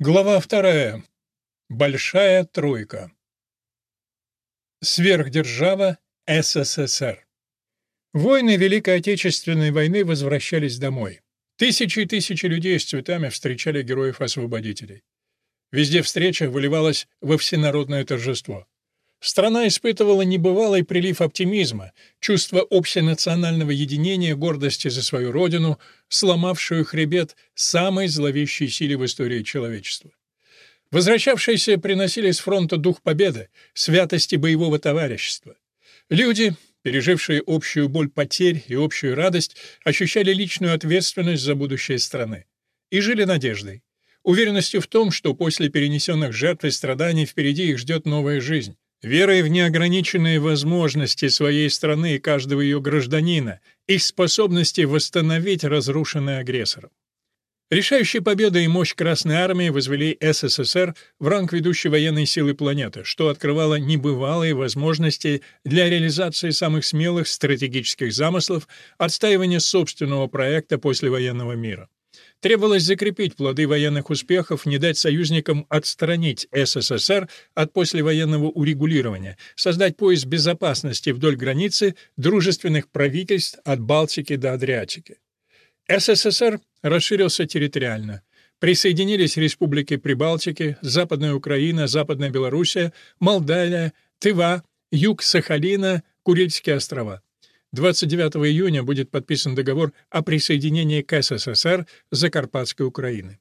Глава вторая. Большая тройка. Сверхдержава СССР. Войны Великой Отечественной войны возвращались домой. Тысячи и тысячи людей с цветами встречали героев-освободителей. Везде встреча выливалась во всенародное торжество. Страна испытывала небывалый прилив оптимизма, чувство общенационального единения, гордости за свою родину, сломавшую хребет самой зловещей силе в истории человечества. Возвращавшиеся приносили с фронта дух победы, святости боевого товарищества. Люди, пережившие общую боль потерь и общую радость, ощущали личную ответственность за будущее страны. И жили надеждой, уверенностью в том, что после перенесенных жертв и страданий впереди их ждет новая жизнь верой в неограниченные возможности своей страны и каждого ее гражданина, их способности восстановить разрушенное агрессором. Решающая победа и мощь Красной Армии возвели СССР в ранг ведущей военной силы планеты, что открывало небывалые возможности для реализации самых смелых стратегических замыслов, отстаивания собственного проекта послевоенного мира. Требовалось закрепить плоды военных успехов, не дать союзникам отстранить СССР от послевоенного урегулирования, создать пояс безопасности вдоль границы дружественных правительств от Балтики до Адриатики. СССР расширился территориально. Присоединились республики Прибалтики, Западная Украина, Западная Белоруссия, Молдавия, Тыва, юг Сахалина, Курильские острова. 29 июня будет подписан договор о присоединении к СССР Закарпатской Украины.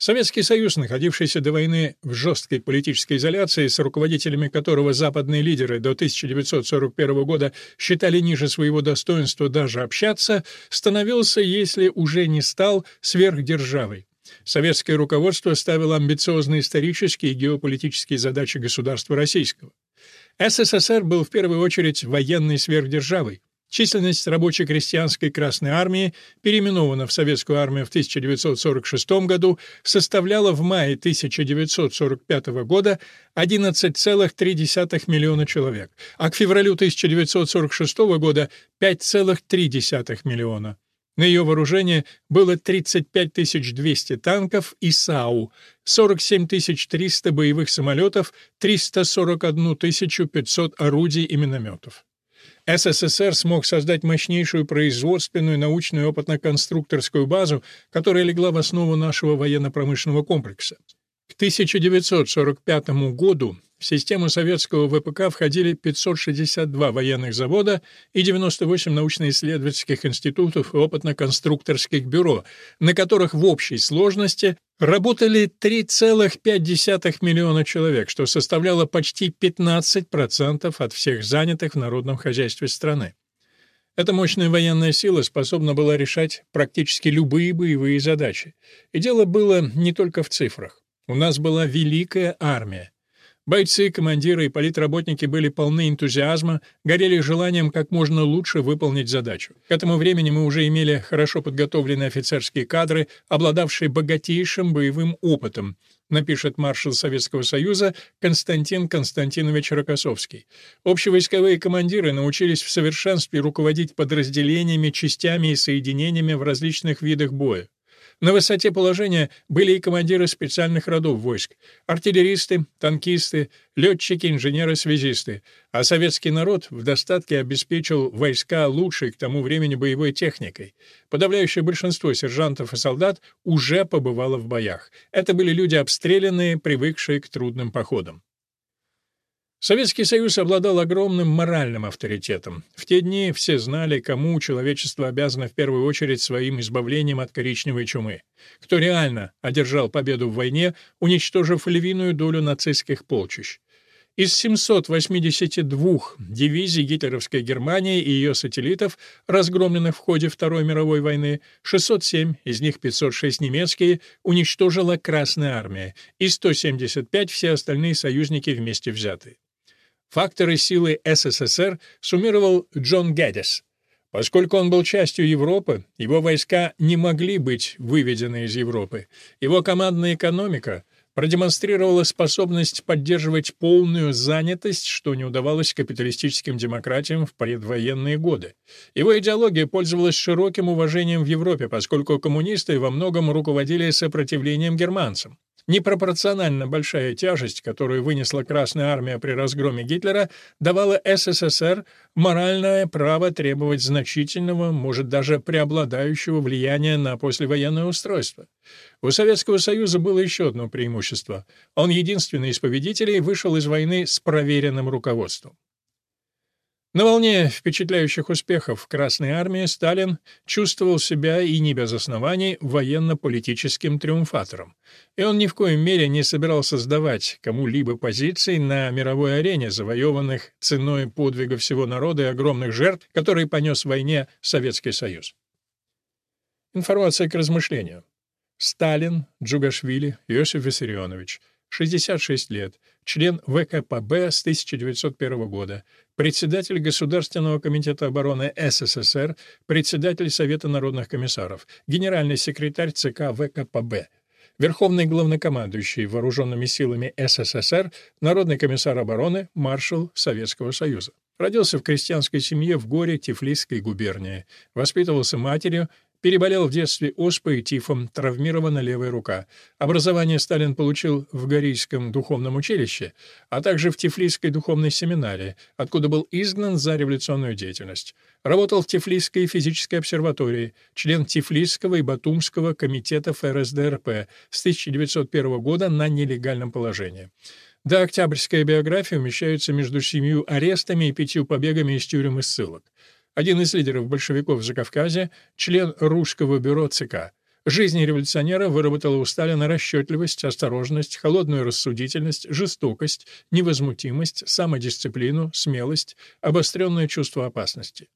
Советский Союз, находившийся до войны в жесткой политической изоляции, с руководителями которого западные лидеры до 1941 года считали ниже своего достоинства даже общаться, становился, если уже не стал, сверхдержавой. Советское руководство ставило амбициозные исторические и геополитические задачи государства российского. СССР был в первую очередь военной сверхдержавой. Численность рабоче-крестьянской Красной Армии, переименована в Советскую армию в 1946 году, составляла в мае 1945 года 11,3 миллиона человек, а к февралю 1946 года 5,3 миллиона. На ее вооружении было 35 200 танков и САУ, 47 300 боевых самолетов, 341 500 орудий и минометов. СССР смог создать мощнейшую производственную, научную опытно-конструкторскую базу, которая легла в основу нашего военно-промышленного комплекса. К 1945 году в систему советского ВПК входили 562 военных завода и 98 научно-исследовательских институтов и опытно-конструкторских бюро, на которых в общей сложности работали 3,5 миллиона человек, что составляло почти 15% от всех занятых в народном хозяйстве страны. Эта мощная военная сила способна была решать практически любые боевые задачи. И дело было не только в цифрах. У нас была великая армия. Бойцы, командиры и политработники были полны энтузиазма, горели желанием как можно лучше выполнить задачу. К этому времени мы уже имели хорошо подготовленные офицерские кадры, обладавшие богатейшим боевым опытом, напишет маршал Советского Союза Константин Константинович Рокоссовский. Общевойсковые командиры научились в совершенстве руководить подразделениями, частями и соединениями в различных видах боя. На высоте положения были и командиры специальных родов войск, артиллеристы, танкисты, летчики, инженеры-связисты, а советский народ в достатке обеспечил войска лучшей к тому времени боевой техникой. Подавляющее большинство сержантов и солдат уже побывало в боях. Это были люди обстрелянные, привыкшие к трудным походам. Советский Союз обладал огромным моральным авторитетом. В те дни все знали, кому человечество обязано в первую очередь своим избавлением от коричневой чумы. Кто реально одержал победу в войне, уничтожив львиную долю нацистских полчищ. Из 782 дивизий гитлеровской Германии и ее сателлитов, разгромленных в ходе Второй мировой войны, 607, из них 506 немецкие, уничтожила Красная армия, и 175 все остальные союзники вместе взятые. Факторы силы СССР суммировал Джон Гэддес. Поскольку он был частью Европы, его войска не могли быть выведены из Европы. Его командная экономика продемонстрировала способность поддерживать полную занятость, что не удавалось капиталистическим демократиям в предвоенные годы. Его идеология пользовалась широким уважением в Европе, поскольку коммунисты во многом руководили сопротивлением германцам. Непропорционально большая тяжесть, которую вынесла Красная Армия при разгроме Гитлера, давала СССР моральное право требовать значительного, может даже преобладающего влияния на послевоенное устройство. У Советского Союза было еще одно преимущество. Он единственный из победителей вышел из войны с проверенным руководством. На волне впечатляющих успехов Красной армии Сталин чувствовал себя и не без оснований военно-политическим триумфатором, и он ни в коем мере не собирался сдавать кому-либо позиции на мировой арене, завоеванных ценой подвига всего народа и огромных жертв, которые понес в войне Советский Союз. Информация к размышлению. Сталин, Джугашвили, Иосиф Виссарионович, 66 лет, член ВКПБ с 1901 года, председатель Государственного комитета обороны СССР, председатель Совета народных комиссаров, генеральный секретарь ЦК ВКПБ, верховный главнокомандующий вооруженными силами СССР, народный комиссар обороны, маршал Советского Союза. Родился в крестьянской семье в горе Тифлисской губернии. Воспитывался матерью, Переболел в детстве оспой и тифом, травмирована левая рука. Образование Сталин получил в Горийском духовном училище, а также в Тифлисской духовной семинарии, откуда был изгнан за революционную деятельность. Работал в Тифлисской физической обсерватории, член Тифлисского и Батумского комитетов РСДРП с 1901 года на нелегальном положении. До октябрьская биография умещается между семью арестами и пятью побегами из тюрем и ссылок один из лидеров большевиков в Закавказье, член русского бюро ЦК. Жизнь революционера выработала у Сталина расчетливость, осторожность, холодную рассудительность, жестокость, невозмутимость, самодисциплину, смелость, обостренное чувство опасности.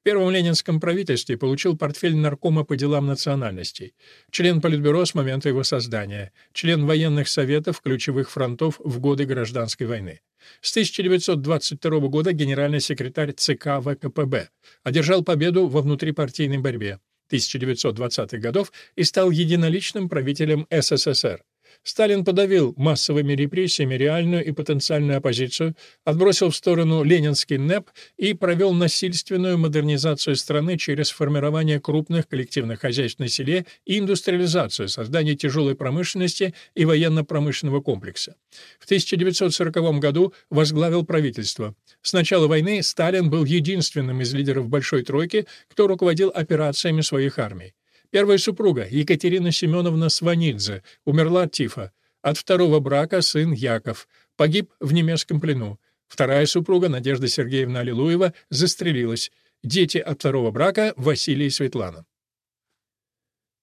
В первом ленинском правительстве получил портфель наркома по делам национальностей, член Политбюро с момента его создания, член военных советов ключевых фронтов в годы Гражданской войны. С 1922 года генеральный секретарь ЦК ВКПБ. Одержал победу во внутрипартийной борьбе 1920-х годов и стал единоличным правителем СССР. Сталин подавил массовыми репрессиями реальную и потенциальную оппозицию, отбросил в сторону ленинский НЭП и провел насильственную модернизацию страны через формирование крупных коллективных хозяйств на селе и индустриализацию, создание тяжелой промышленности и военно-промышленного комплекса. В 1940 году возглавил правительство. С начала войны Сталин был единственным из лидеров Большой Тройки, кто руководил операциями своих армий. Первая супруга, Екатерина Семеновна Сванидзе, умерла от тифа. От второго брака сын Яков. Погиб в немецком плену. Вторая супруга, Надежда Сергеевна Аллилуева, застрелилась. Дети от второго брака Василий и Светлана.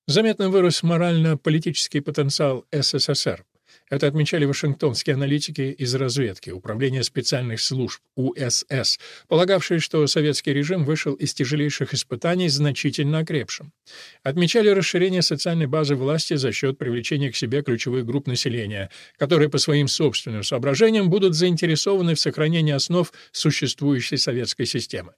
Заметно вырос морально-политический потенциал СССР. Это отмечали вашингтонские аналитики из разведки, Управления специальных служб, УСС, полагавшие, что советский режим вышел из тяжелейших испытаний значительно окрепшим. Отмечали расширение социальной базы власти за счет привлечения к себе ключевых групп населения, которые по своим собственным соображениям будут заинтересованы в сохранении основ существующей советской системы.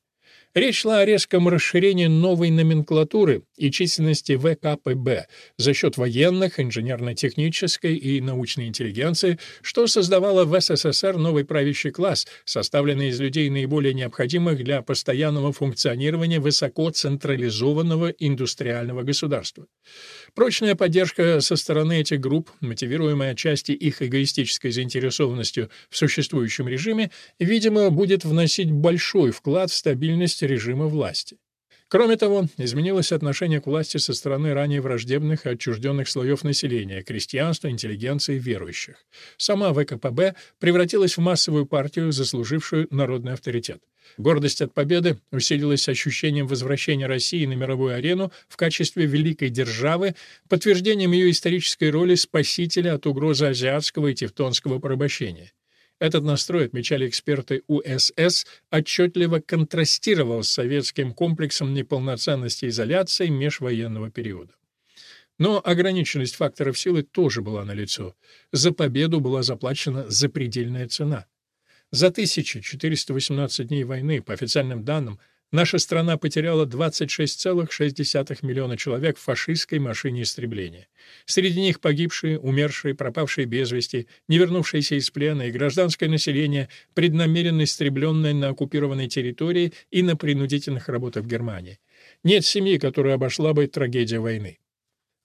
Речь шла о резком расширении новой номенклатуры и численности ВКПБ за счет военных, инженерно-технической и научной интеллигенции, что создавало в СССР новый правящий класс, составленный из людей наиболее необходимых для постоянного функционирования высокоцентрализованного индустриального государства. Прочная поддержка со стороны этих групп, мотивируемая отчасти их эгоистической заинтересованностью в существующем режиме, видимо, будет вносить большой вклад в стабильность режима власти. Кроме того, изменилось отношение к власти со стороны ранее враждебных и отчужденных слоев населения, крестьянства, интеллигенции, верующих. Сама ВКПБ превратилась в массовую партию, заслужившую народный авторитет. Гордость от победы усилилась ощущением возвращения России на мировую арену в качестве великой державы, подтверждением ее исторической роли спасителя от угрозы азиатского и тевтонского порабощения. Этот настрой, отмечали эксперты УСС, отчетливо контрастировал с советским комплексом неполноценности изоляции межвоенного периода. Но ограниченность факторов силы тоже была налицо. За победу была заплачена запредельная цена. За 1418 дней войны, по официальным данным, наша страна потеряла 26,6 миллиона человек в фашистской машине истребления. Среди них погибшие, умершие, пропавшие без вести, не вернувшиеся из плена и гражданское население, преднамеренно истребленное на оккупированной территории и на принудительных работах в Германии. Нет семьи, которая обошла бы трагедия войны.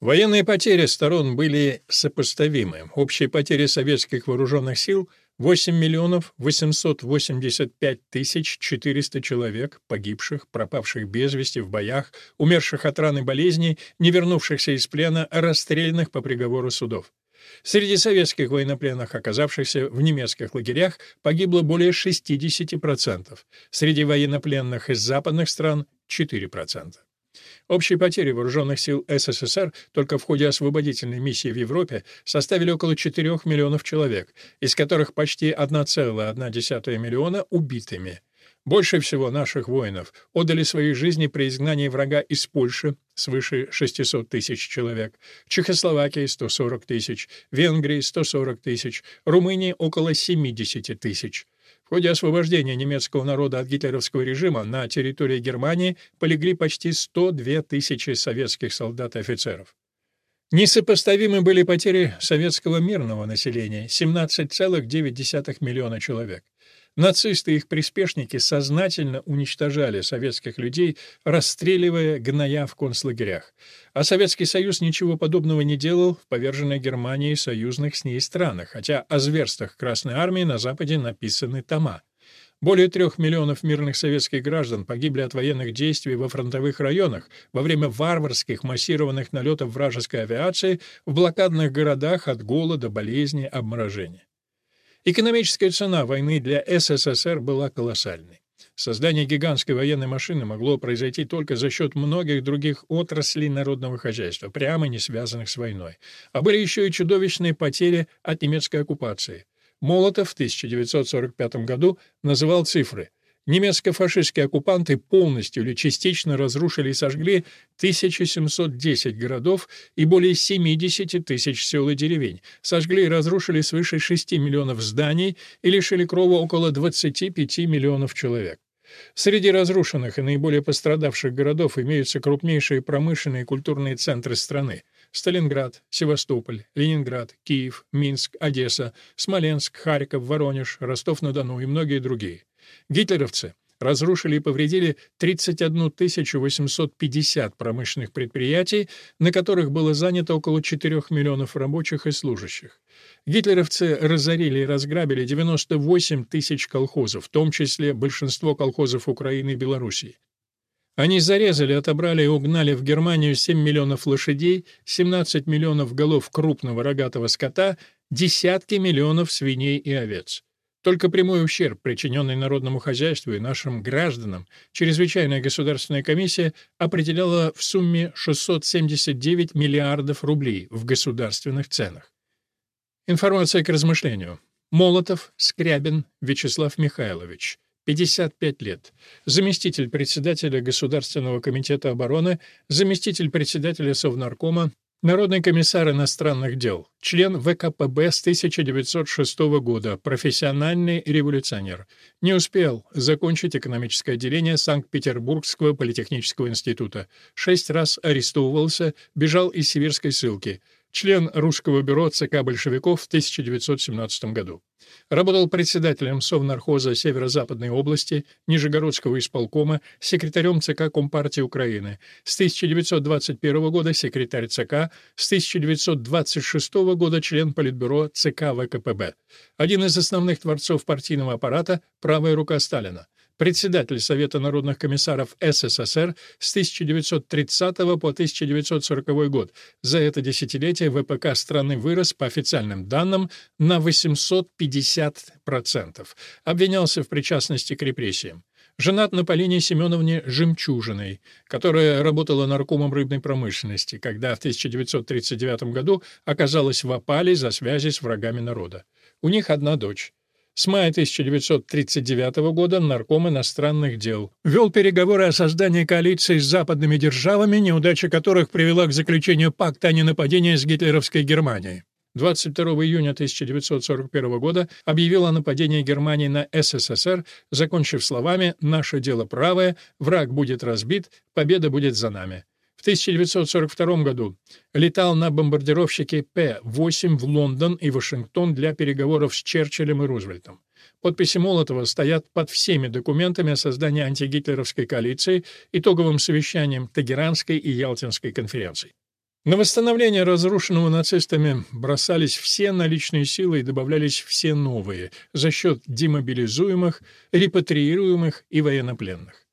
Военные потери сторон были сопоставимы. Общие потери советских вооруженных сил — 8 миллионов 885 тысяч 400 человек, погибших, пропавших без вести в боях, умерших от ран и болезней, не вернувшихся из плена, расстрелянных по приговору судов. Среди советских военнопленных, оказавшихся в немецких лагерях, погибло более 60%, среди военнопленных из западных стран — 4%. Общие потери вооруженных сил СССР только в ходе освободительной миссии в Европе составили около 4 миллионов человек, из которых почти 1,1 миллиона убитыми. Больше всего наших воинов отдали свои жизни при изгнании врага из Польши, свыше 600 тысяч человек, Чехословакии — 140 тысяч, Венгрии — 140 тысяч, Румынии — около 70 тысяч. В ходе освобождения немецкого народа от гитлеровского режима на территории Германии полегли почти 102 тысячи советских солдат и офицеров. Несопоставимы были потери советского мирного населения — 17,9 миллиона человек. Нацисты и их приспешники сознательно уничтожали советских людей, расстреливая, гноя в концлагерях. А Советский Союз ничего подобного не делал в поверженной Германии и союзных с ней странах, хотя о зверствах Красной Армии на Западе написаны тома. Более трех миллионов мирных советских граждан погибли от военных действий во фронтовых районах во время варварских массированных налетов вражеской авиации в блокадных городах от голода, болезни, обморожения. Экономическая цена войны для СССР была колоссальной. Создание гигантской военной машины могло произойти только за счет многих других отраслей народного хозяйства, прямо не связанных с войной. А были еще и чудовищные потери от немецкой оккупации. Молотов в 1945 году называл цифры Немецко-фашистские оккупанты полностью или частично разрушили и сожгли 1710 городов и более 70 тысяч сел и деревень, сожгли и разрушили свыше 6 миллионов зданий и лишили крова около 25 миллионов человек. Среди разрушенных и наиболее пострадавших городов имеются крупнейшие промышленные и культурные центры страны — Сталинград, Севастополь, Ленинград, Киев, Минск, Одесса, Смоленск, Харьков, Воронеж, Ростов-на-Дону и многие другие. Гитлеровцы разрушили и повредили 31 850 промышленных предприятий, на которых было занято около 4 миллионов рабочих и служащих. Гитлеровцы разорили и разграбили 98 тысяч колхозов, в том числе большинство колхозов Украины и Белоруссии. Они зарезали, отобрали и угнали в Германию 7 миллионов лошадей, 17 миллионов голов крупного рогатого скота, десятки миллионов свиней и овец. Только прямой ущерб, причиненный народному хозяйству и нашим гражданам, чрезвычайная государственная комиссия определяла в сумме 679 миллиардов рублей в государственных ценах. Информация к размышлению. Молотов, Скрябин, Вячеслав Михайлович. 55 лет. Заместитель председателя Государственного комитета обороны, заместитель председателя Совнаркома, Народный комиссар иностранных дел, член ВКПБ с 1906 года, профессиональный революционер. Не успел закончить экономическое отделение Санкт-Петербургского политехнического института. Шесть раз арестовывался, бежал из сибирской ссылки член Русского бюро ЦК большевиков в 1917 году. Работал председателем Совнархоза Северо-Западной области, Нижегородского исполкома, секретарем ЦК Компартии Украины. С 1921 года секретарь ЦК, с 1926 года член Политбюро ЦК ВКПБ. Один из основных творцов партийного аппарата, правая рука Сталина председатель Совета народных комиссаров СССР с 1930 по 1940 год. За это десятилетие ВПК страны вырос, по официальным данным, на 850%. Обвинялся в причастности к репрессиям. Женат на Полине Семеновне Жемчужиной, которая работала наркомом рыбной промышленности, когда в 1939 году оказалась в опале за связи с врагами народа. У них одна дочь. С мая 1939 года нарком иностранных дел. Вел переговоры о создании коалиции с западными державами, неудача которых привела к заключению пакта о ненападении с гитлеровской Германией. 22 июня 1941 года объявил о нападении Германии на СССР, закончив словами «Наше дело правое, враг будет разбит, победа будет за нами». В 1942 году летал на бомбардировщике П-8 в Лондон и Вашингтон для переговоров с Черчиллем и Рузвельтом. Подписи Молотова стоят под всеми документами о создании антигитлеровской коалиции, итоговым совещанием Тегеранской и Ялтинской конференций. На восстановление разрушенного нацистами бросались все наличные силы и добавлялись все новые за счет демобилизуемых, репатриируемых и военнопленных.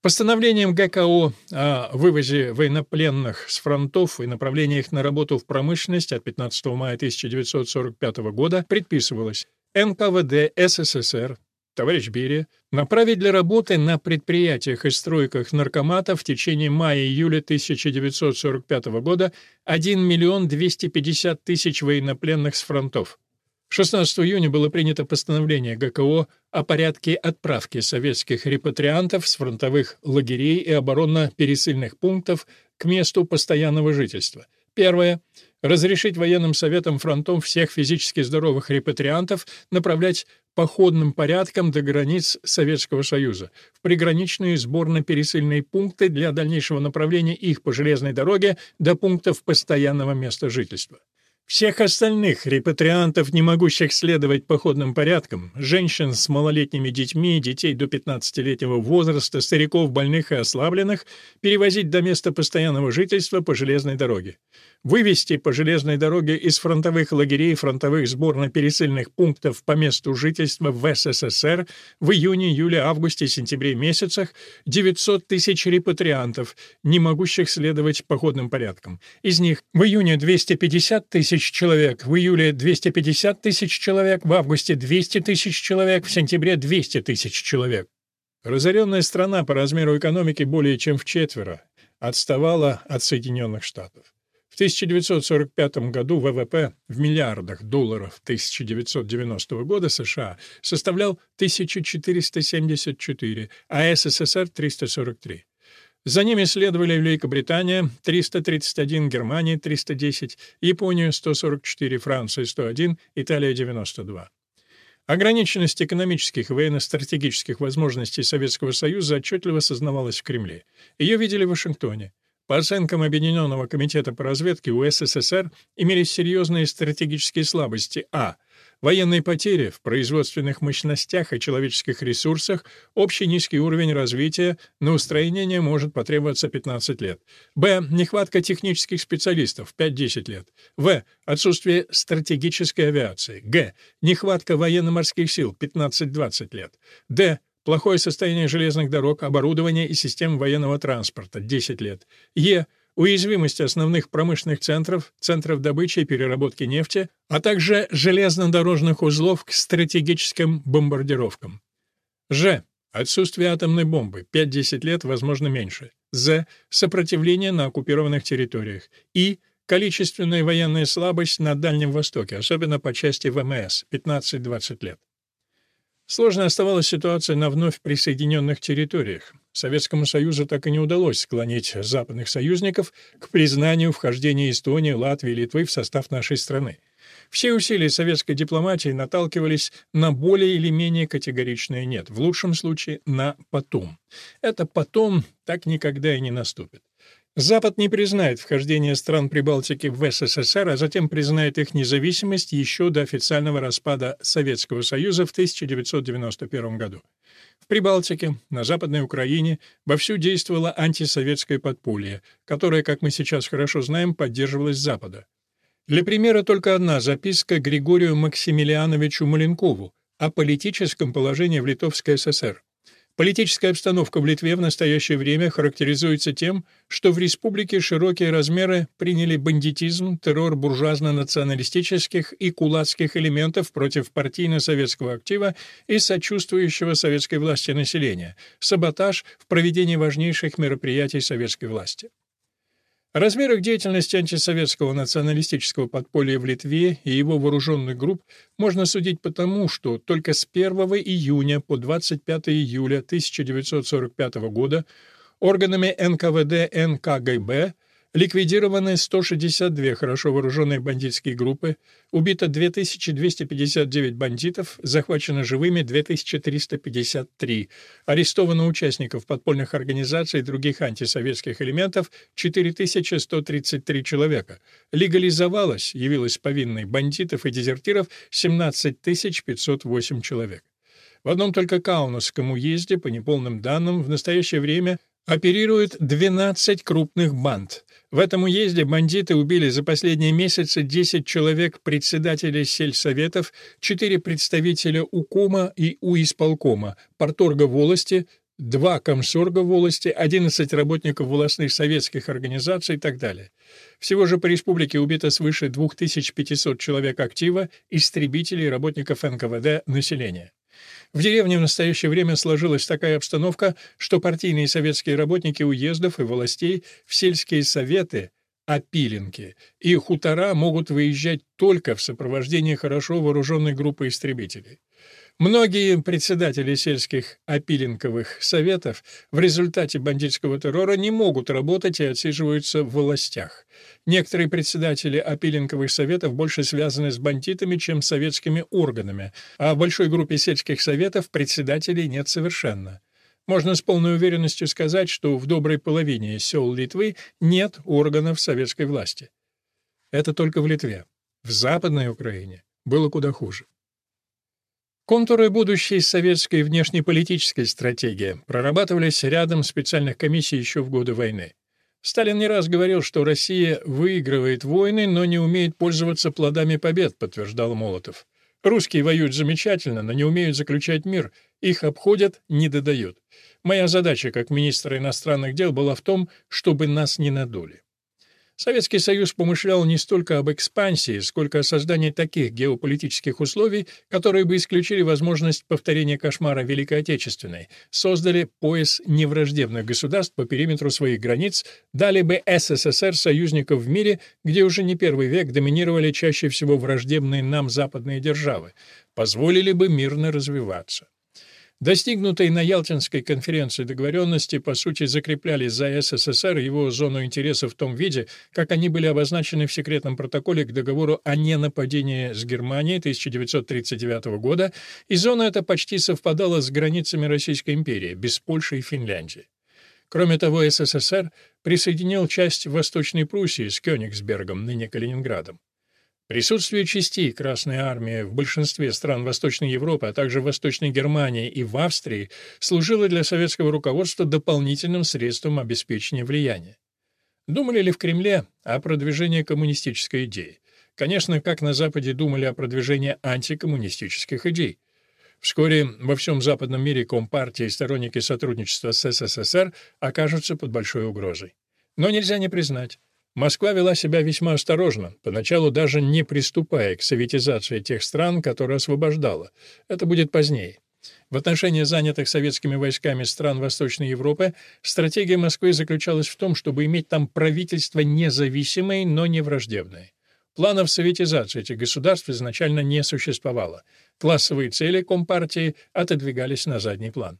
Постановлением ГКО о вывозе военнопленных с фронтов и направлении их на работу в промышленность от 15 мая 1945 года предписывалось НКВД СССР, товарищ Берия, направить для работы на предприятиях и стройках наркоматов в течение мая-июля 1945 года 1 миллион 250 тысяч военнопленных с фронтов. 16 июня было принято постановление ГКО о порядке отправки советских репатриантов с фронтовых лагерей и оборонно-пересыльных пунктов к месту постоянного жительства. Первое. Разрешить военным советам фронтов всех физически здоровых репатриантов направлять походным порядком до границ Советского Союза в приграничные сборно-пересыльные пункты для дальнейшего направления их по железной дороге до пунктов постоянного места жительства. Всех остальных репатриантов, не могущих следовать походным порядкам, женщин с малолетними детьми, детей до 15-летнего возраста, стариков, больных и ослабленных, перевозить до места постоянного жительства по железной дороге. Вывести по железной дороге из фронтовых лагерей фронтовых сборно-пересыльных пунктов по месту жительства в СССР в июне, июле, августе, сентябре месяцах 900 тысяч репатриантов, не могущих следовать походным порядкам. Из них в июне 250 тысяч тысяч человек, в июле 250 тысяч человек, в августе 200 тысяч человек, в сентябре 200 тысяч человек. Разоренная страна по размеру экономики более чем в четверо отставала от Соединенных Штатов. В 1945 году ВВП в миллиардах долларов 1990 года США составлял 1474, а СССР — 343. За ними следовали Великобритания 331, Германия 310, Япония 144, Франция 101, Италия 92. Ограниченность экономических и военно-стратегических возможностей Советского Союза отчетливо осознавалась в Кремле. Ее видели в Вашингтоне. По оценкам Объединенного комитета по разведке у СССР имелись серьезные стратегические слабости а – Военные потери в производственных мощностях и человеческих ресурсах, общий низкий уровень развития, на устранение может потребоваться 15 лет. Б. Нехватка технических специалистов 5-10 лет. В. Отсутствие стратегической авиации. Г. Нехватка военно-морских сил 15-20 лет. Д. Плохое состояние железных дорог, оборудования и систем военного транспорта 10 лет. Е уязвимость основных промышленных центров, центров добычи и переработки нефти, а также железнодорожных узлов к стратегическим бомбардировкам. Ж. Отсутствие атомной бомбы. 5-10 лет, возможно, меньше. З. Сопротивление на оккупированных территориях. И. Количественная военная слабость на Дальнем Востоке, особенно по части ВМС. 15-20 лет. Сложной оставалась ситуация на вновь присоединенных территориях. Советскому Союзу так и не удалось склонить западных союзников к признанию вхождения Эстонии, Латвии и Литвы в состав нашей страны. Все усилия советской дипломатии наталкивались на более или менее категоричное «нет», в лучшем случае на «потом». Это «потом» так никогда и не наступит. Запад не признает вхождение стран Прибалтики в СССР, а затем признает их независимость еще до официального распада Советского Союза в 1991 году. Прибалтике, на Западной Украине вовсю действовало антисоветское подполье, которое, как мы сейчас хорошо знаем, поддерживалось Запада. Для примера только одна записка Григорию Максимилиановичу Маленкову о политическом положении в Литовской ССР. Политическая обстановка в Литве в настоящее время характеризуется тем, что в республике широкие размеры приняли бандитизм, террор буржуазно-националистических и кулацких элементов против партийно-советского актива и сочувствующего советской власти населения, саботаж в проведении важнейших мероприятий советской власти. О размерах деятельности антисоветского националистического подполья в Литве и его вооруженных групп можно судить потому, что только с 1 июня по 25 июля 1945 года органами НКВД НКГБ Ликвидированы 162 хорошо вооруженные бандитские группы, убито 2259 бандитов, захвачено живыми 2353, арестовано участников подпольных организаций и других антисоветских элементов 4133 человека, легализовалось, явилось повинной бандитов и дезертиров 17508 человек. В одном только Каунасском уезде, по неполным данным, в настоящее время оперирует 12 крупных банд. В этом уезде бандиты убили за последние месяцы 10 человек председателей сельсоветов, 4 представителя УКОМа и УИСполкома, порторга волости, два комсорга волости, 11 работников волостных советских организаций и так далее. Всего же по республике убито свыше 2500 человек актива, истребителей, работников НКВД, населения. В деревне в настоящее время сложилась такая обстановка, что партийные советские работники уездов и властей в сельские советы опилинки, и хутора могут выезжать только в сопровождении хорошо вооруженной группы истребителей. Многие председатели сельских опилинковых советов в результате бандитского террора не могут работать и отсиживаются в властях. Некоторые председатели опилинковых советов больше связаны с бандитами, чем с советскими органами, а в большой группе сельских советов председателей нет совершенно. Можно с полной уверенностью сказать, что в доброй половине сел Литвы нет органов советской власти. Это только в Литве. В Западной Украине было куда хуже. Контуры будущей советской внешнеполитической стратегии прорабатывались рядом специальных комиссий еще в годы войны. Сталин не раз говорил, что Россия выигрывает войны, но не умеет пользоваться плодами побед, подтверждал Молотов. Русские воюют замечательно, но не умеют заключать мир, их обходят, не додают. Моя задача как министра иностранных дел была в том, чтобы нас не надули. Советский Союз помышлял не столько об экспансии, сколько о создании таких геополитических условий, которые бы исключили возможность повторения кошмара Великой Отечественной, создали пояс невраждебных государств по периметру своих границ, дали бы СССР союзников в мире, где уже не первый век доминировали чаще всего враждебные нам западные державы, позволили бы мирно развиваться. Достигнутые на Ялтинской конференции договоренности, по сути, закрепляли за СССР его зону интересов в том виде, как они были обозначены в секретном протоколе к договору о ненападении с Германией 1939 года, и зона эта почти совпадала с границами Российской империи, без Польши и Финляндии. Кроме того, СССР присоединил часть Восточной Пруссии с Кёнигсбергом, ныне Калининградом. Присутствие частей Красной Армии в большинстве стран Восточной Европы, а также в Восточной Германии и в Австрии служило для советского руководства дополнительным средством обеспечения влияния. Думали ли в Кремле о продвижении коммунистической идеи? Конечно, как на Западе думали о продвижении антикоммунистических идей. Вскоре во всем западном мире Компартия и сторонники сотрудничества с СССР окажутся под большой угрозой. Но нельзя не признать, Москва вела себя весьма осторожно, поначалу даже не приступая к советизации тех стран, которые освобождала. Это будет позднее. В отношении занятых советскими войсками стран Восточной Европы стратегия Москвы заключалась в том, чтобы иметь там правительство независимое, но не враждебное. Планов советизации этих государств изначально не существовало. Классовые цели Компартии отодвигались на задний план.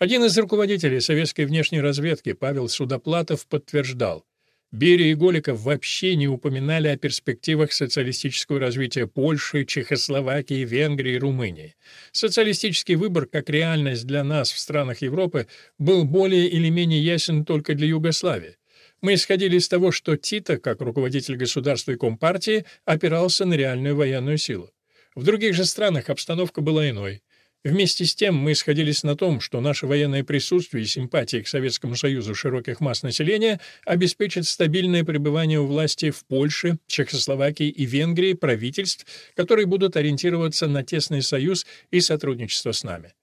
Один из руководителей советской внешней разведки, Павел Судоплатов, подтверждал – Берия и Голиков вообще не упоминали о перспективах социалистического развития Польши, Чехословакии, Венгрии и Румынии. Социалистический выбор как реальность для нас в странах Европы был более или менее ясен только для Югославии. Мы исходили из того, что Тито, как руководитель государства и Компартии, опирался на реальную военную силу. В других же странах обстановка была иной. Вместе с тем мы сходились на том, что наше военное присутствие и симпатии к Советскому Союзу широких масс населения обеспечат стабильное пребывание у власти в Польше, Чехословакии и Венгрии правительств, которые будут ориентироваться на тесный союз и сотрудничество с нами.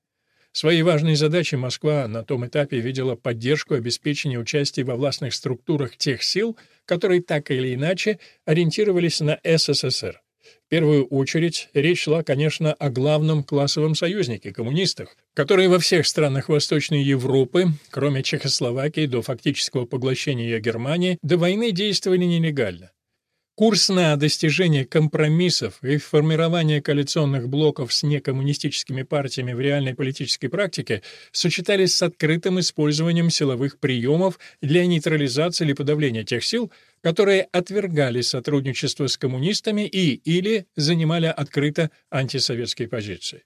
Своей важной задачей Москва на том этапе видела поддержку обеспечения участия во властных структурах тех сил, которые так или иначе ориентировались на СССР первую очередь речь шла, конечно, о главном классовом союзнике – коммунистах, которые во всех странах Восточной Европы, кроме Чехословакии до фактического поглощения Германии, до войны действовали нелегально. Курс на достижение компромиссов и формирование коалиционных блоков с некоммунистическими партиями в реальной политической практике сочетались с открытым использованием силовых приемов для нейтрализации или подавления тех сил, которые отвергали сотрудничество с коммунистами и или занимали открыто антисоветские позиции.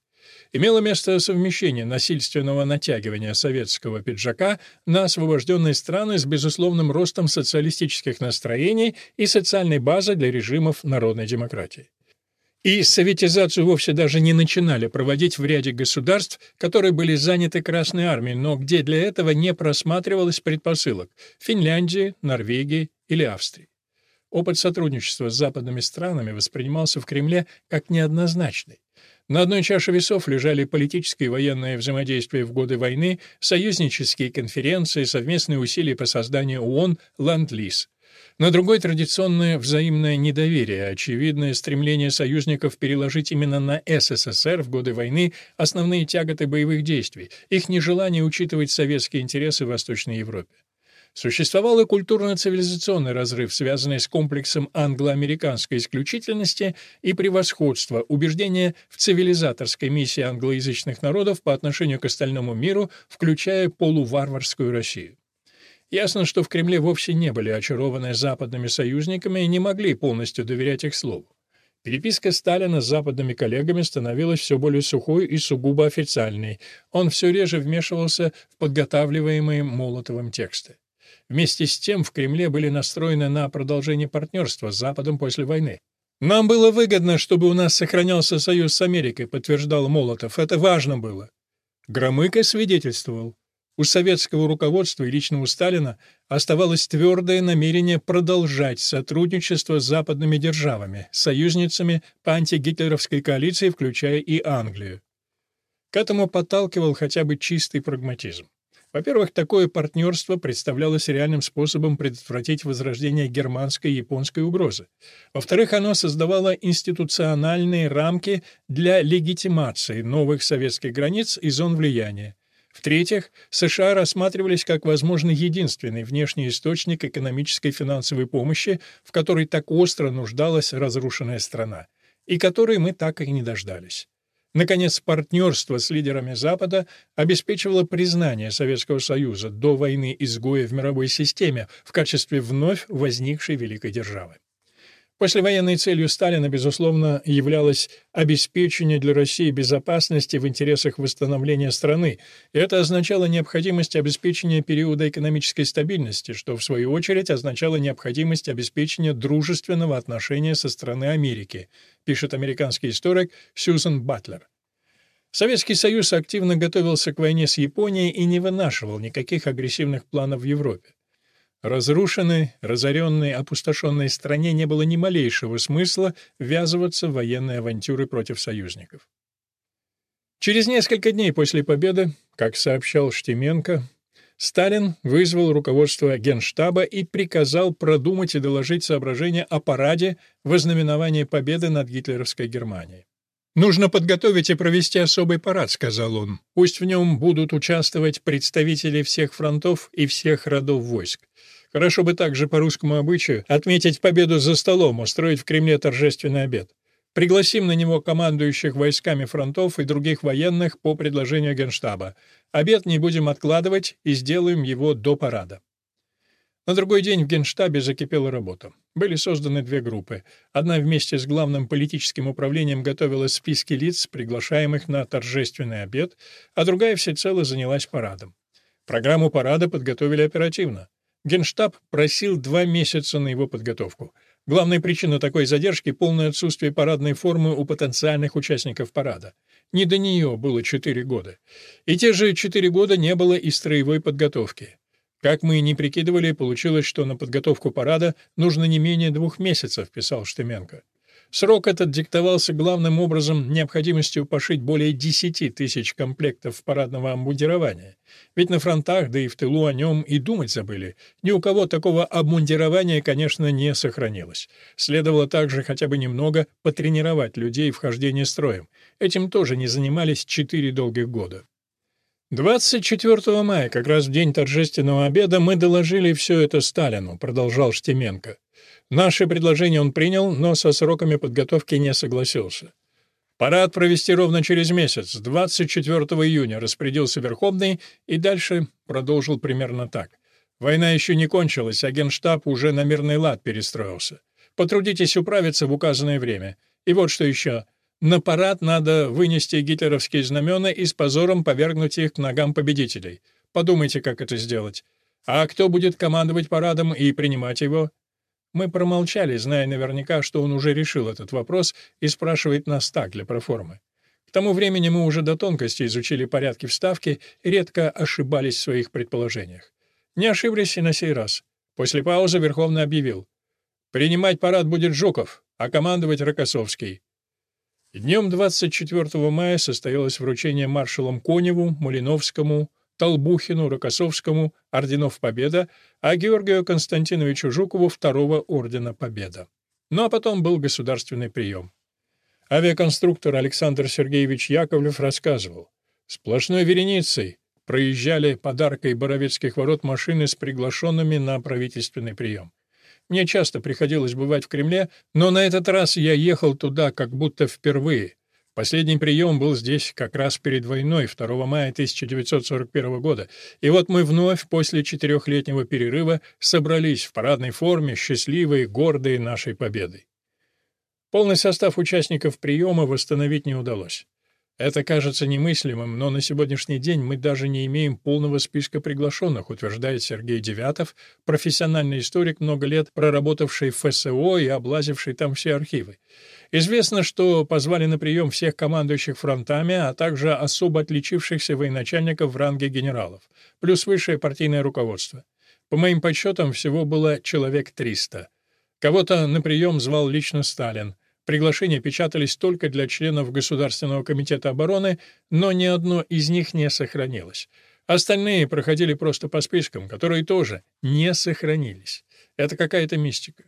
Имело место совмещение насильственного натягивания советского пиджака на освобожденные страны с безусловным ростом социалистических настроений и социальной базы для режимов народной демократии. и советизацию вовсе даже не начинали проводить в ряде государств, которые были заняты Красной армией, но где для этого не просматривалось предпосылок — Финляндии, Норвегии или Австрии. Опыт сотрудничества с западными странами воспринимался в Кремле как неоднозначный. На одной чаше весов лежали политическое и военное взаимодействие в годы войны, союзнические конференции, совместные усилия по созданию ООН, ленд-лиз. На другой — традиционное взаимное недоверие, очевидное стремление союзников переложить именно на СССР в годы войны основные тяготы боевых действий, их нежелание учитывать советские интересы в Восточной Европе. Существовал и культурно-цивилизационный разрыв, связанный с комплексом англо-американской исключительности и превосходства, убеждение в цивилизаторской миссии англоязычных народов по отношению к остальному миру, включая полуварварскую Россию. Ясно, что в Кремле вовсе не были очарованы западными союзниками и не могли полностью доверять их слову. Переписка Сталина с западными коллегами становилась все более сухой и сугубо официальной. Он все реже вмешивался в подготавливаемые Молотовым тексты. Вместе с тем в Кремле были настроены на продолжение партнерства с Западом после войны. «Нам было выгодно, чтобы у нас сохранялся союз с Америкой», подтверждал Молотов. «Это важно было». Громыко свидетельствовал. У советского руководства и лично у Сталина оставалось твердое намерение продолжать сотрудничество с западными державами, союзницами по антигитлеровской коалиции, включая и Англию. К этому подталкивал хотя бы чистый прагматизм. Во-первых, такое партнерство представлялось реальным способом предотвратить возрождение германской и японской угрозы. Во-вторых, оно создавало институциональные рамки для легитимации новых советских границ и зон влияния. В-третьих, США рассматривались как, возможно, единственный внешний источник экономической и финансовой помощи, в которой так остро нуждалась разрушенная страна, и которой мы так и не дождались. Наконец, партнерство с лидерами Запада обеспечивало признание Советского Союза до войны изгоя в мировой системе в качестве вновь возникшей великой державы. Послевоенной целью Сталина, безусловно, являлось обеспечение для России безопасности в интересах восстановления страны, это означало необходимость обеспечения периода экономической стабильности, что, в свою очередь, означало необходимость обеспечения дружественного отношения со стороны Америки, пишет американский историк Сьюзен Батлер. Советский Союз активно готовился к войне с Японией и не вынашивал никаких агрессивных планов в Европе. Разрушенной, разоренной, опустошенной стране не было ни малейшего смысла ввязываться в военные авантюры против союзников. Через несколько дней после победы, как сообщал Штеменко, Сталин вызвал руководство Генштаба и приказал продумать и доложить соображения о параде в знаменование победы над гитлеровской Германией. «Нужно подготовить и провести особый парад», — сказал он. «Пусть в нем будут участвовать представители всех фронтов и всех родов войск. Хорошо бы также по русскому обычаю отметить победу за столом, устроить в Кремле торжественный обед. Пригласим на него командующих войсками фронтов и других военных по предложению Генштаба. Обед не будем откладывать и сделаем его до парада». На другой день в Генштабе закипела работа. Были созданы две группы. Одна вместе с главным политическим управлением готовила списки лиц, приглашаемых на торжественный обед, а другая всецело занялась парадом. Программу парада подготовили оперативно. Генштаб просил два месяца на его подготовку. Главная причина такой задержки — полное отсутствие парадной формы у потенциальных участников парада. Не до нее было четыре года. И те же четыре года не было и строевой подготовки. Как мы и не прикидывали, получилось, что на подготовку парада нужно не менее двух месяцев, писал Штеменко. Срок этот диктовался главным образом необходимостью пошить более 10 тысяч комплектов парадного обмундирования. Ведь на фронтах, да и в тылу о нем и думать забыли. Ни у кого такого обмундирования, конечно, не сохранилось. Следовало также хотя бы немного потренировать людей в хождении строем. Этим тоже не занимались четыре долгих года. 24 мая, как раз в день торжественного обеда, мы доложили все это Сталину, продолжал Штеменко. Наше предложение он принял, но со сроками подготовки не согласился. Парад провести ровно через месяц, 24 июня, распорядился Верховный и дальше продолжил примерно так. Война еще не кончилась, а Генштаб уже на мирный лад перестроился. Потрудитесь управиться в указанное время. И вот что еще. На парад надо вынести гитлеровские знамена и с позором повергнуть их к ногам победителей. Подумайте, как это сделать. А кто будет командовать парадом и принимать его? Мы промолчали, зная наверняка, что он уже решил этот вопрос и спрашивает нас так для проформы. К тому времени мы уже до тонкости изучили порядки вставки и редко ошибались в своих предположениях. Не ошиблись и на сей раз. После паузы Верховный объявил. «Принимать парад будет Жуков, а командовать Рокоссовский». Днем 24 мая состоялось вручение маршалам Коневу, Малиновскому, Толбухину, Рокоссовскому орденов Победа, а Георгию Константиновичу Жукову второго ордена Победа. Ну а потом был государственный прием. Авиаконструктор Александр Сергеевич Яковлев рассказывал. Сплошной вереницей проезжали подаркой Боровецких ворот машины с приглашенными на правительственный прием. Мне часто приходилось бывать в Кремле, но на этот раз я ехал туда как будто впервые, Последний прием был здесь как раз перед войной, 2 мая 1941 года. И вот мы вновь после четырехлетнего перерыва собрались в парадной форме, счастливые, гордые нашей победой. Полный состав участников приема восстановить не удалось. Это кажется немыслимым, но на сегодняшний день мы даже не имеем полного списка приглашенных, утверждает Сергей Девятов, профессиональный историк, много лет проработавший в ФСО и облазивший там все архивы. Известно, что позвали на прием всех командующих фронтами, а также особо отличившихся военачальников в ранге генералов, плюс высшее партийное руководство. По моим подсчетам, всего было человек 300. Кого-то на прием звал лично Сталин — Приглашения печатались только для членов Государственного комитета обороны, но ни одно из них не сохранилось. Остальные проходили просто по спискам, которые тоже не сохранились. Это какая-то мистика.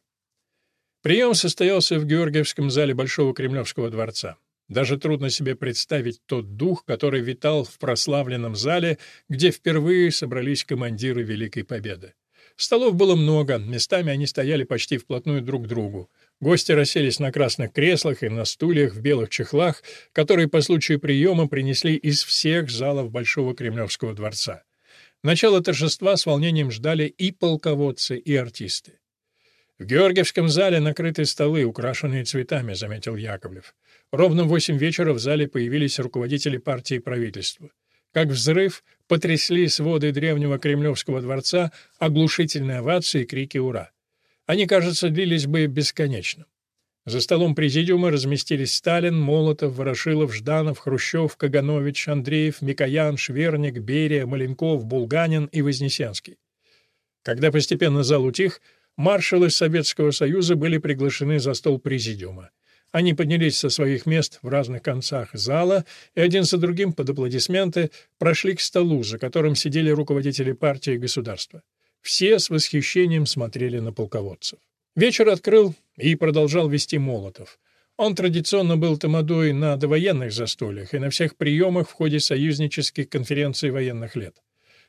Прием состоялся в Георгиевском зале Большого Кремлевского дворца. Даже трудно себе представить тот дух, который витал в прославленном зале, где впервые собрались командиры Великой Победы. Столов было много, местами они стояли почти вплотную друг к другу. Гости расселись на красных креслах и на стульях в белых чехлах, которые по случаю приема принесли из всех залов Большого Кремлевского дворца. Начало торжества с волнением ждали и полководцы, и артисты. «В Георгиевском зале накрыты столы, украшенные цветами», — заметил Яковлев. Ровно в восемь вечера в зале появились руководители партии и правительства. Как взрыв потрясли своды древнего Кремлевского дворца оглушительные овации и крики «Ура!». Они, кажется, длились бы бесконечно. За столом президиума разместились Сталин, Молотов, Ворошилов, Жданов, Хрущев, Каганович, Андреев, Микоян, Шверник, Берия, Маленков, Булганин и Вознесенский. Когда постепенно зал утих, маршалы Советского Союза были приглашены за стол президиума. Они поднялись со своих мест в разных концах зала и один за другим под аплодисменты прошли к столу, за которым сидели руководители партии и государства. Все с восхищением смотрели на полководцев. Вечер открыл и продолжал вести Молотов. Он традиционно был тамадой на довоенных застольях и на всех приемах в ходе союзнических конференций военных лет.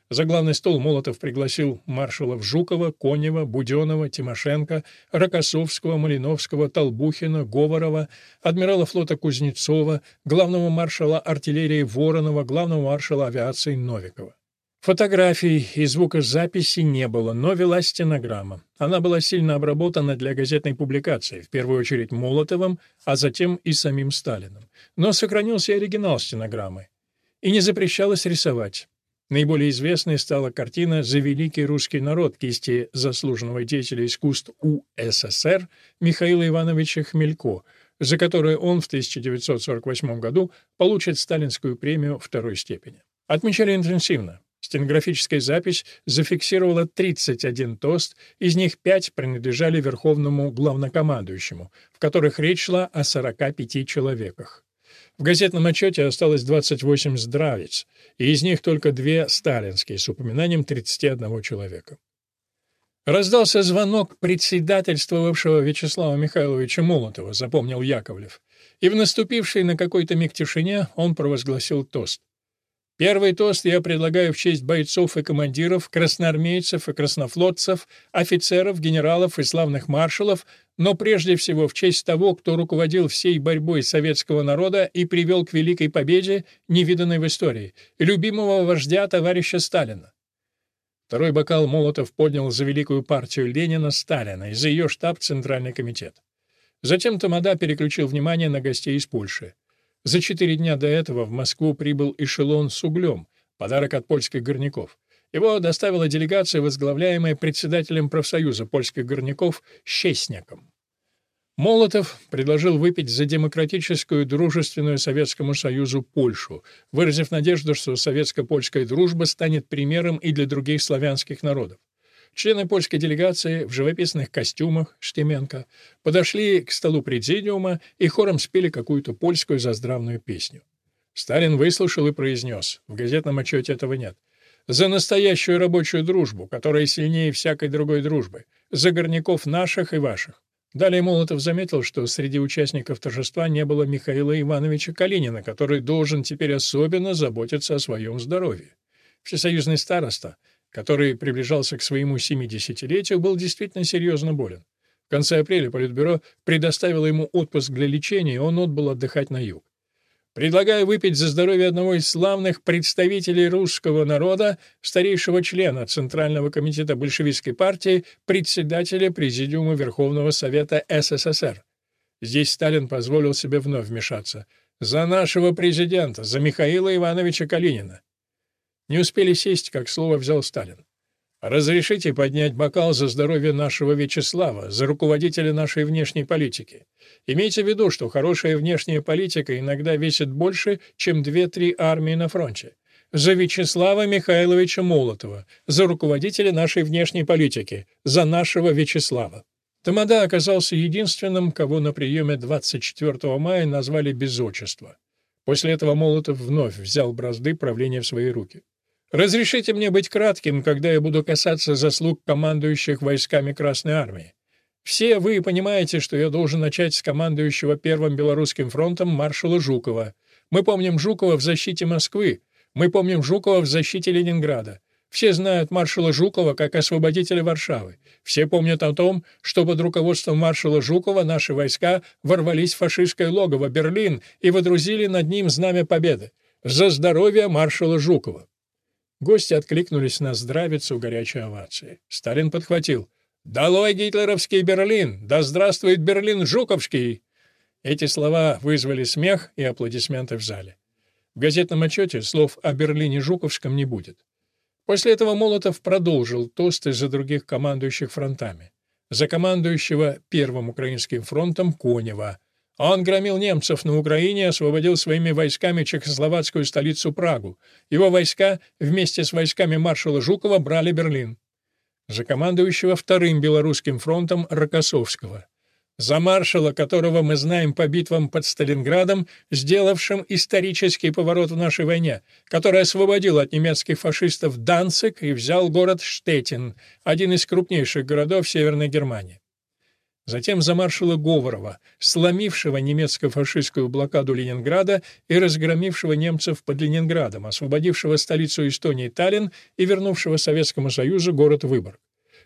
За главный стол Молотов пригласил маршалов Жукова, Конева, Буденова, Тимошенко, Рокоссовского, Малиновского, Толбухина, Говорова, адмирала флота Кузнецова, главного маршала артиллерии Воронова, главного маршала авиации Новикова. Фотографий и звукозаписи не было, но вела стенограмма. Она была сильно обработана для газетной публикации, в первую очередь Молотовым, а затем и самим Сталиным. Но сохранился оригинал стенограммы. И не запрещалось рисовать. Наиболее известной стала картина «За великий русский народ» кисти заслуженного деятеля искусств УССР Михаила Ивановича Хмелько, за которую он в 1948 году получит сталинскую премию второй степени. Отмечали интенсивно. Стенографическая запись зафиксировала 31 тост, из них 5 принадлежали верховному главнокомандующему, в которых речь шла о 45 человеках. В газетном отчете осталось 28 здравиц, и из них только две сталинские с упоминанием 31 человека. Раздался звонок председательствовавшего Вячеслава Михайловича Молотова, запомнил Яковлев, и в наступившей на какой-то миг тишине он провозгласил тост. Первый тост я предлагаю в честь бойцов и командиров, красноармейцев и краснофлотцев, офицеров, генералов и славных маршалов, но прежде всего в честь того, кто руководил всей борьбой советского народа и привел к великой победе, невиданной в истории, любимого вождя товарища Сталина. Второй бокал Молотов поднял за великую партию Ленина Сталина и за ее штаб Центральный комитет. Затем Тамада переключил внимание на гостей из Польши. За четыре дня до этого в Москву прибыл эшелон с углем, подарок от польских горняков. Его доставила делегация, возглавляемая председателем профсоюза польских горняков Щесняком. Молотов предложил выпить за демократическую дружественную Советскому Союзу Польшу, выразив надежду, что советско-польская дружба станет примером и для других славянских народов. Члены польской делегации в живописных костюмах Штеменко подошли к столу президиума и хором спели какую-то польскую заздравную песню. Сталин выслушал и произнес, в газетном отчете этого нет, «За настоящую рабочую дружбу, которая сильнее всякой другой дружбы, за горняков наших и ваших». Далее Молотов заметил, что среди участников торжества не было Михаила Ивановича Калинина, который должен теперь особенно заботиться о своем здоровье. Всесоюзный староста, который приближался к своему 70-летию, был действительно серьезно болен. В конце апреля Политбюро предоставило ему отпуск для лечения, и он отбыл отдыхать на юг. Предлагаю выпить за здоровье одного из славных представителей русского народа, старейшего члена Центрального комитета большевистской партии, председателя Президиума Верховного Совета СССР. Здесь Сталин позволил себе вновь вмешаться. За нашего президента, за Михаила Ивановича Калинина. Не успели сесть, как слово взял Сталин. Разрешите поднять бокал за здоровье нашего Вячеслава, за руководителя нашей внешней политики. Имейте в виду, что хорошая внешняя политика иногда весит больше, чем две-три армии на фронте. За Вячеслава Михайловича Молотова, за руководителя нашей внешней политики, за нашего Вячеслава. Тамада оказался единственным, кого на приеме 24 мая назвали без отчества. После этого Молотов вновь взял бразды правления в свои руки. Разрешите мне быть кратким, когда я буду касаться заслуг командующих войсками Красной Армии. Все вы понимаете, что я должен начать с командующего Первым Белорусским фронтом маршала Жукова. Мы помним Жукова в защите Москвы, мы помним Жукова в защите Ленинграда. Все знают маршала Жукова как освободителя Варшавы. Все помнят о том, что под руководством маршала Жукова наши войска ворвались в фашистское логово Берлин и водрузили над ним знамя победы. За здоровье маршала Жукова! Гости откликнулись на здравицу горячей овации. Сталин подхватил. «Долой гитлеровский Берлин! Да здравствует Берлин Жуковский!» Эти слова вызвали смех и аплодисменты в зале. В газетном отчете слов о Берлине Жуковском не будет. После этого Молотов продолжил тосты за других командующих фронтами. За командующего Первым Украинским фронтом Конева — он громил немцев на Украине освободил своими войсками чехословацкую столицу Прагу. Его войска вместе с войсками маршала Жукова брали Берлин. За командующего Вторым Белорусским фронтом Рокоссовского. За маршала, которого мы знаем по битвам под Сталинградом, сделавшим исторический поворот в нашей войне, который освободил от немецких фашистов Данциг и взял город Штеттин, один из крупнейших городов Северной Германии затем за маршала Говорова, сломившего немецко-фашистскую блокаду Ленинграда и разгромившего немцев под Ленинградом, освободившего столицу Эстонии Таллин и вернувшего Советскому Союзу город Выборг.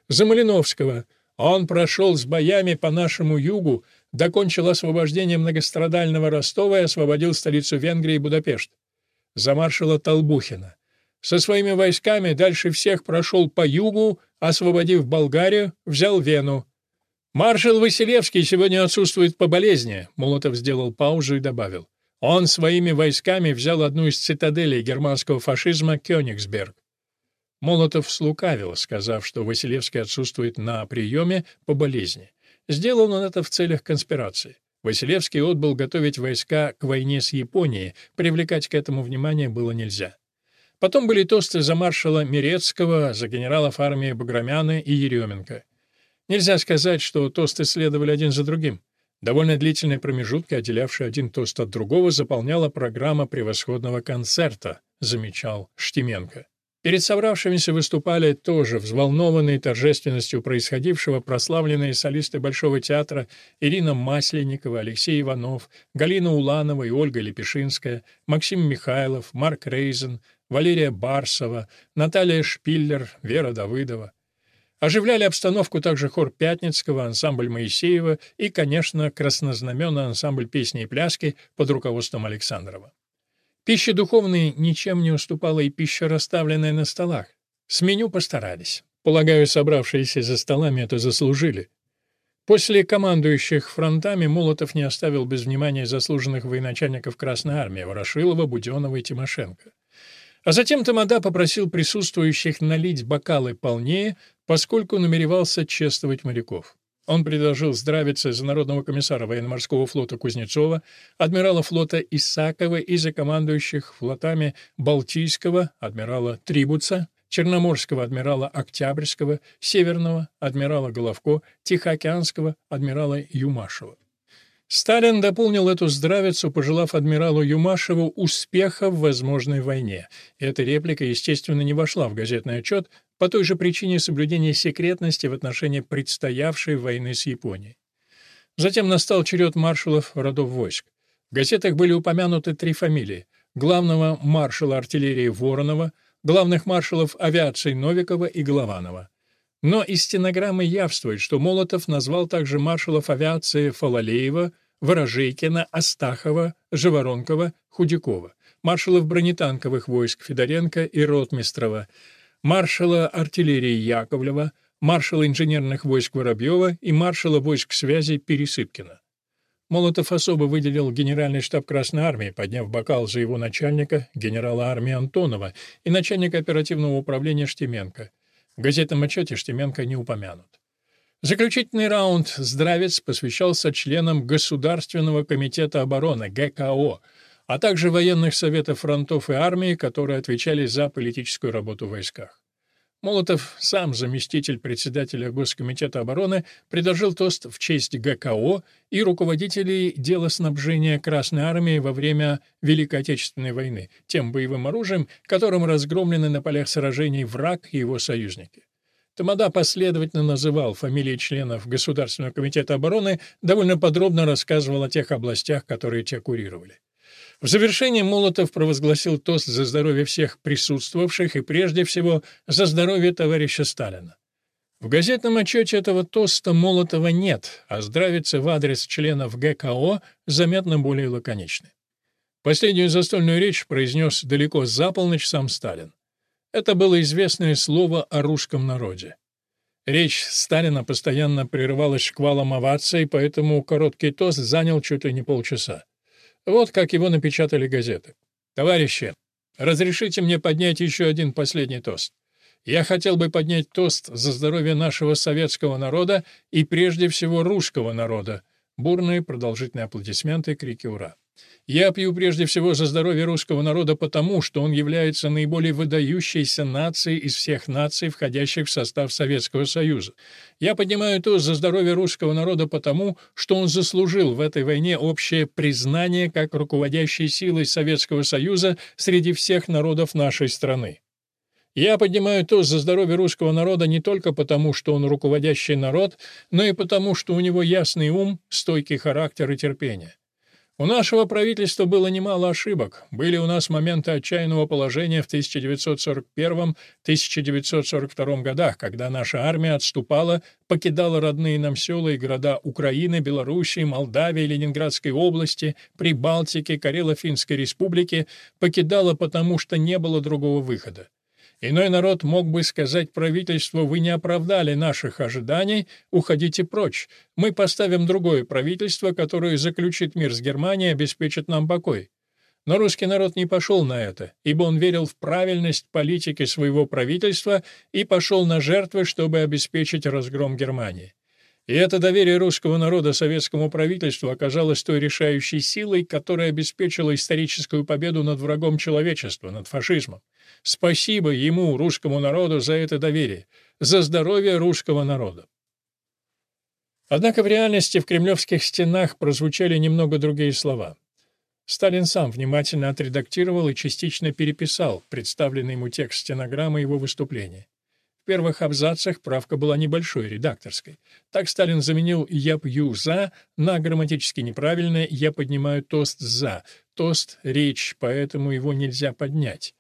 За Малиновского он прошел с боями по нашему югу, докончил освобождение многострадального Ростова и освободил столицу Венгрии Будапешт. За маршала Толбухина. Со своими войсками дальше всех прошел по югу, освободив Болгарию, взял Вену, «Маршал Василевский сегодня отсутствует по болезни», — Молотов сделал паузу и добавил. «Он своими войсками взял одну из цитаделей германского фашизма Кёнигсберг». Молотов слукавил, сказав, что Василевский отсутствует на приеме по болезни. Сделал он это в целях конспирации. Василевский отбыл готовить войска к войне с Японией, привлекать к этому внимание было нельзя. Потом были тосты за маршала Мирецкого, за генералов армии Баграмяна и Еременко. Нельзя сказать, что тосты следовали один за другим. Довольно длительные промежутки, отделявшие один тост от другого, заполняла программа превосходного концерта, замечал Штименко. Перед собравшимися выступали тоже взволнованные торжественностью происходившего прославленные солисты Большого театра Ирина Масленникова, Алексей Иванов, Галина Уланова и Ольга Лепешинская, Максим Михайлов, Марк Рейзен, Валерия Барсова, Наталья Шпиллер, Вера Давыдова. Оживляли обстановку также хор Пятницкого, ансамбль Моисеева и, конечно, краснознаменный ансамбль песни и пляски под руководством Александрова. Пища духовной ничем не уступала и пища, расставленная на столах. С меню постарались. Полагаю, собравшиеся за столами это заслужили. После командующих фронтами Молотов не оставил без внимания заслуженных военачальников Красной Армии Ворошилова, Буденова и Тимошенко. А затем Тамада попросил присутствующих налить бокалы полнее, поскольку намеревался чествовать моряков. Он предложил здравиться за народного комиссара военно-морского флота Кузнецова, адмирала флота Исакова и за командующих флотами Балтийского адмирала Трибуца, Черноморского адмирала Октябрьского, Северного адмирала Головко, Тихоокеанского адмирала Юмашева. Сталин дополнил эту здравицу, пожелав адмиралу Юмашеву успеха в возможной войне. Эта реплика, естественно, не вошла в газетный отчет по той же причине соблюдения секретности в отношении предстоявшей войны с Японией. Затем настал черед маршалов родов войск. В газетах были упомянуты три фамилии — главного маршала артиллерии Воронова, главных маршалов авиации Новикова и Голованова. Но из стенограммы явствует, что Молотов назвал также маршалов авиации Фалалеева, Ворожейкина, Астахова, Живоронкова, Худякова, маршалов бронетанковых войск Федоренко и Ротмистрова, маршала артиллерии Яковлева, маршала инженерных войск Воробьева и маршала войск связи Пересыпкина. Молотов особо выделил генеральный штаб Красной Армии, подняв бокал за его начальника, генерала армии Антонова, и начальника оперативного управления Штеменко — в газетном отчете Штеменко не упомянут. Заключительный раунд «Здравец» посвящался членам Государственного комитета обороны ГКО, а также военных советов фронтов и армии, которые отвечали за политическую работу в войсках. Молотов, сам заместитель председателя Госкомитета обороны, предложил тост в честь ГКО и руководителей дела снабжения Красной армии во время Великой Отечественной войны, тем боевым оружием, которым разгромлены на полях сражений враг и его союзники. Тамада последовательно называл фамилии членов Государственного комитета обороны, довольно подробно рассказывал о тех областях, которые те курировали. В завершение Молотов провозгласил тост за здоровье всех присутствовавших и прежде всего за здоровье товарища Сталина. В газетном отчете этого тоста Молотова нет, а здравицы в адрес членов ГКО заметно более лаконичны. Последнюю застольную речь произнес далеко за полночь сам Сталин. Это было известное слово о русском народе. Речь Сталина постоянно прерывалась шквалом оваций, поэтому короткий тост занял чуть ли не полчаса. Вот как его напечатали газеты. «Товарищи, разрешите мне поднять еще один последний тост. Я хотел бы поднять тост за здоровье нашего советского народа и прежде всего русского народа». Бурные продолжительные аплодисменты и крики «Ура!». Я пью прежде всего за здоровье русского народа потому, что он является наиболее выдающейся нацией из всех наций, входящих в состав Советского Союза. Я поднимаю тост за здоровье русского народа потому, что он заслужил в этой войне общее признание как руководящей силой Советского Союза среди всех народов нашей страны. Я поднимаю тост за здоровье русского народа не только потому, что он руководящий народ, но и потому, что у него ясный ум, стойкий характер и терпение. У нашего правительства было немало ошибок. Были у нас моменты отчаянного положения в 1941-1942 годах, когда наша армия отступала, покидала родные нам села и города Украины, Белоруссии, Молдавии, Ленинградской области, Прибалтики, Карело-Финской республики, покидала потому, что не было другого выхода. Иной народ мог бы сказать правительству, вы не оправдали наших ожиданий, уходите прочь. Мы поставим другое правительство, которое заключит мир с Германией обеспечит нам покой. Но русский народ не пошел на это, ибо он верил в правильность политики своего правительства и пошел на жертвы, чтобы обеспечить разгром Германии. И это доверие русского народа советскому правительству оказалось той решающей силой, которая обеспечила историческую победу над врагом человечества, над фашизмом. Спасибо ему, русскому народу, за это доверие, за здоровье русского народа. Однако в реальности в кремлевских стенах прозвучали немного другие слова. Сталин сам внимательно отредактировал и частично переписал представленный ему текст стенограммы его выступления. В первых абзацах правка была небольшой, редакторской. Так Сталин заменил «я пью за» на грамматически неправильное «я поднимаю тост за». Тост — речь, поэтому его нельзя поднять.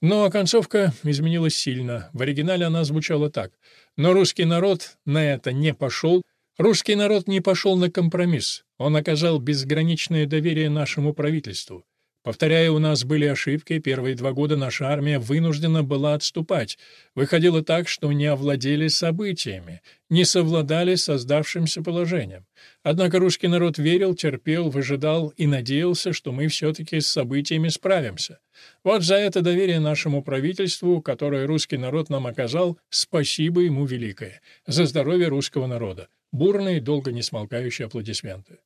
Но оконцовка изменилась сильно. В оригинале она звучала так. Но русский народ на это не пошел. Русский народ не пошел на компромисс. Он оказал безграничное доверие нашему правительству. Повторяя, у нас были ошибки, первые два года наша армия вынуждена была отступать. Выходило так, что не овладели событиями, не совладали с создавшимся положением. Однако русский народ верил, терпел, выжидал и надеялся, что мы все-таки с событиями справимся. Вот за это доверие нашему правительству, которое русский народ нам оказал, спасибо ему великое. За здоровье русского народа. Бурные, долго не смолкающие аплодисменты.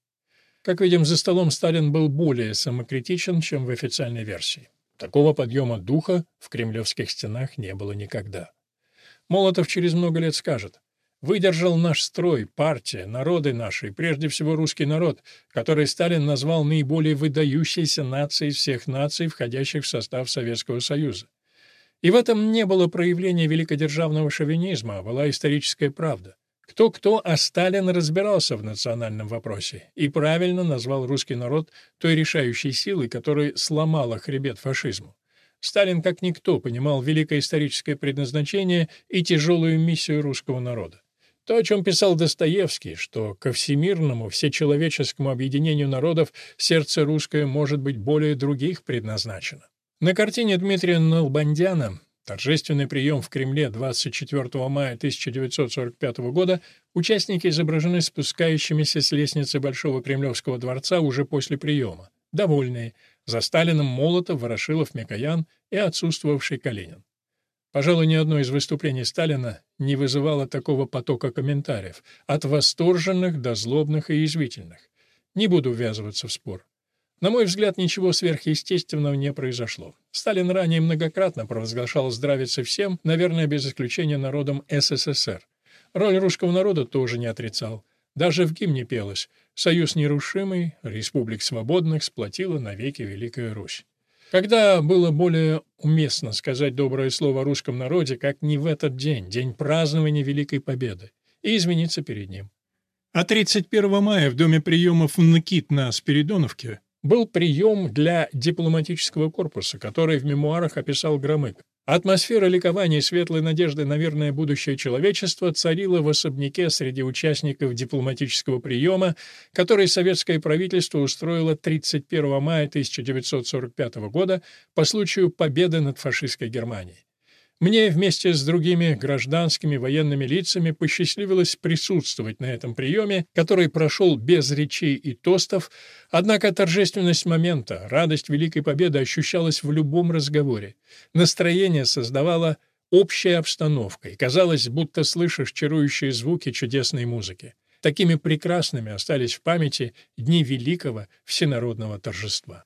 Как видим, за столом Сталин был более самокритичен, чем в официальной версии. Такого подъема духа в кремлевских стенах не было никогда. Молотов через много лет скажет, «Выдержал наш строй, партия, народы наши, прежде всего русский народ, который Сталин назвал наиболее выдающейся нацией всех наций, входящих в состав Советского Союза. И в этом не было проявления великодержавного шовинизма, а была историческая правда. Кто-кто, а Сталин разбирался в национальном вопросе и правильно назвал русский народ той решающей силой, которая сломала хребет фашизму. Сталин как никто понимал великое историческое предназначение и тяжелую миссию русского народа. То, о чем писал Достоевский, что ко всемирному, всечеловеческому объединению народов сердце русское может быть более других предназначено. На картине Дмитрия Налбандяна Торжественный прием в Кремле 24 мая 1945 года участники изображены спускающимися с лестницы Большого Кремлевского дворца уже после приема, довольные, за Сталином Молотов, Ворошилов, Микоян и отсутствовавший Калинин. Пожалуй, ни одно из выступлений Сталина не вызывало такого потока комментариев, от восторженных до злобных и язвительных. Не буду ввязываться в спор. На мой взгляд, ничего сверхъестественного не произошло. Сталин ранее многократно провозглашал здравицы всем, наверное, без исключения народом СССР. Роль русского народа тоже не отрицал. Даже в гимне пелось «Союз нерушимый, республик свободных сплотила навеки Великая Русь». Когда было более уместно сказать доброе слово о русском народе, как не в этот день, день празднования Великой Победы, и измениться перед ним? А 31 мая в доме приемов НКИТ на Спиридоновке был прием для дипломатического корпуса, который в мемуарах описал Громык. Атмосфера ликования и светлой надежды на верное будущее человечества царила в особняке среди участников дипломатического приема, который советское правительство устроило 31 мая 1945 года по случаю победы над фашистской Германией. Мне вместе с другими гражданскими военными лицами посчастливилось присутствовать на этом приеме, который прошел без речей и тостов, однако торжественность момента, радость Великой Победы ощущалась в любом разговоре. Настроение создавало общая обстановка, и казалось, будто слышишь чарующие звуки чудесной музыки. Такими прекрасными остались в памяти дни великого всенародного торжества.